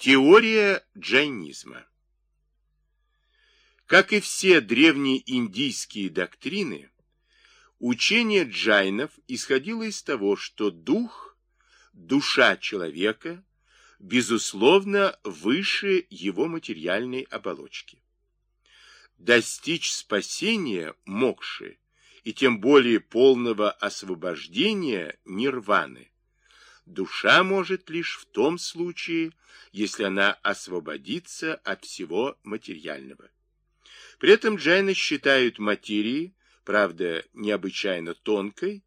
Теория джайнизма Как и все древние индийские доктрины, учение джайнов исходило из того, что дух, душа человека, безусловно, выше его материальной оболочки. Достичь спасения мокши и тем более полного освобождения нирваны душа может лишь в том случае, если она освободится от всего материального. При этом джайны считают материи, правда, необычайно тонкой,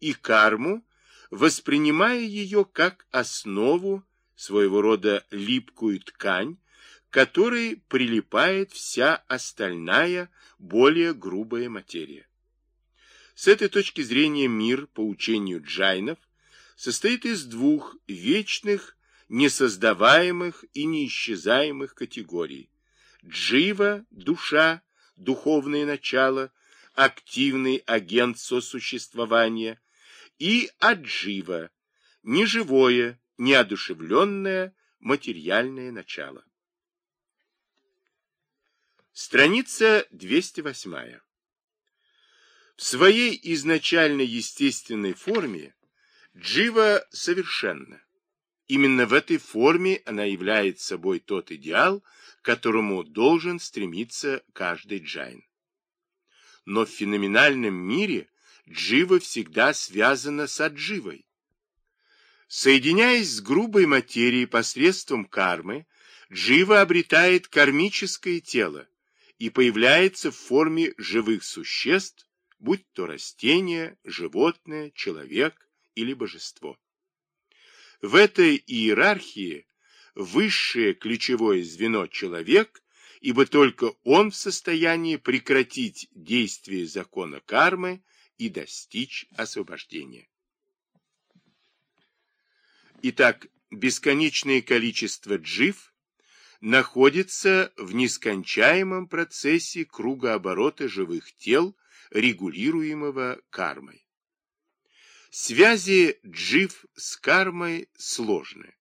и карму, воспринимая ее как основу, своего рода липкую ткань, которой прилипает вся остальная, более грубая материя. С этой точки зрения мир, по учению джайнов, состоит из двух вечных, несоздаваемых и неисчезаемых категорий. Джива – душа, духовное начало, активный агент сосуществования, и аджива – неживое, неодушевленное, материальное начало. Страница 208. В своей изначально естественной форме Джива совершенна. Именно в этой форме она является собой тот идеал, к которому должен стремиться каждый джайн. Но в феноменальном мире джива всегда связана с адживой. Соединяясь с грубой материей посредством кармы, джива обретает кармическое тело и появляется в форме живых существ, будь то растение, животное, человек, или божество. В этой иерархии высшее ключевое звено человек, ибо только он в состоянии прекратить действие закона кармы и достичь освобождения. Итак, бесконечное количество джив находится в нескончаемом процессе кругооборота живых тел, регулируемого кармой. Связи джив с кармой сложны.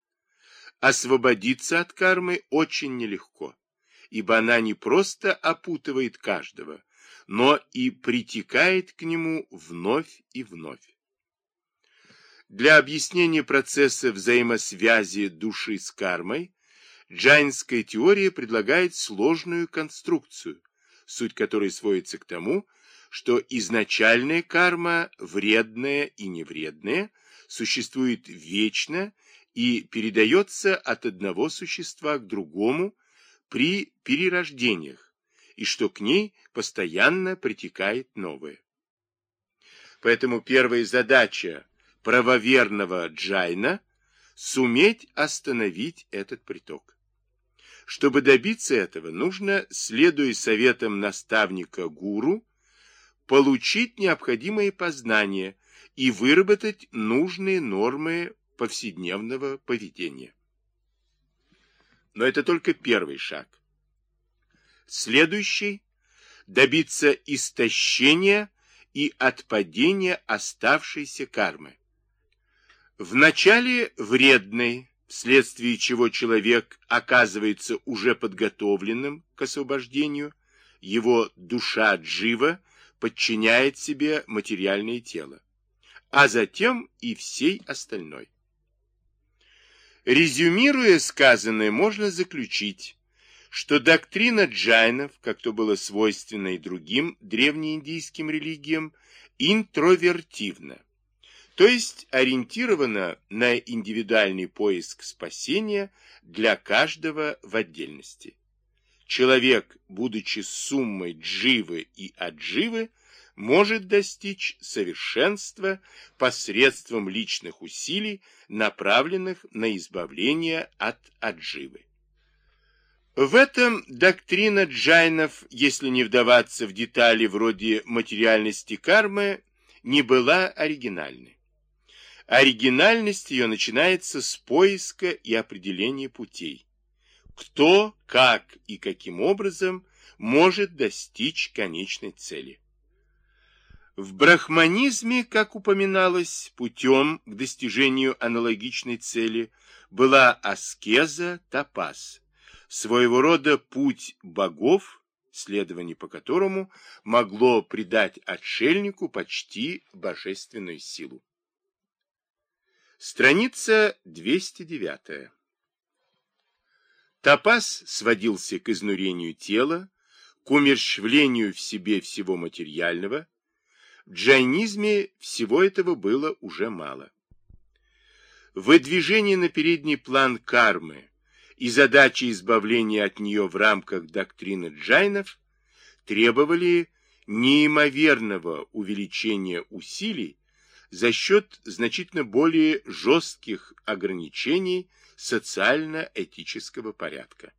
Освободиться от кармы очень нелегко, ибо она не просто опутывает каждого, но и притекает к нему вновь и вновь. Для объяснения процесса взаимосвязи души с кармой джайнская теория предлагает сложную конструкцию, суть которой сводится к тому, что изначальная карма, вредная и невредная, существует вечно и передается от одного существа к другому при перерождениях, и что к ней постоянно притекает новое. Поэтому первая задача правоверного джайна – суметь остановить этот приток. Чтобы добиться этого, нужно, следуя советам наставника гуру, получить необходимые познания и выработать нужные нормы повседневного поведения. Но это только первый шаг. Следующий – добиться истощения и отпадения оставшейся кармы. Вначале вредной, вследствие чего человек оказывается уже подготовленным к освобождению, его душа джива – подчиняет себе материальное тело, а затем и всей остальной. Резюмируя сказанное, можно заключить, что доктрина джайнов, как то было свойственно и другим древнеиндийским религиям, интровертивна, то есть ориентирована на индивидуальный поиск спасения для каждого в отдельности. Человек, будучи суммой дживы и адживы, может достичь совершенства посредством личных усилий, направленных на избавление от адживы. В этом доктрина джайнов, если не вдаваться в детали вроде материальности кармы, не была оригинальной. Оригинальность ее начинается с поиска и определения путей кто, как и каким образом может достичь конечной цели. В брахманизме, как упоминалось, путем к достижению аналогичной цели была аскеза тапас, своего рода путь богов, следование по которому могло придать отшельнику почти божественную силу. Страница 209. Топаз сводился к изнурению тела, к умерщвлению в себе всего материального. В джайнизме всего этого было уже мало. Выдвижение на передний план кармы и задачи избавления от нее в рамках доктрины джайнов требовали неимоверного увеличения усилий за счет значительно более жестких ограничений социально-этического порядка.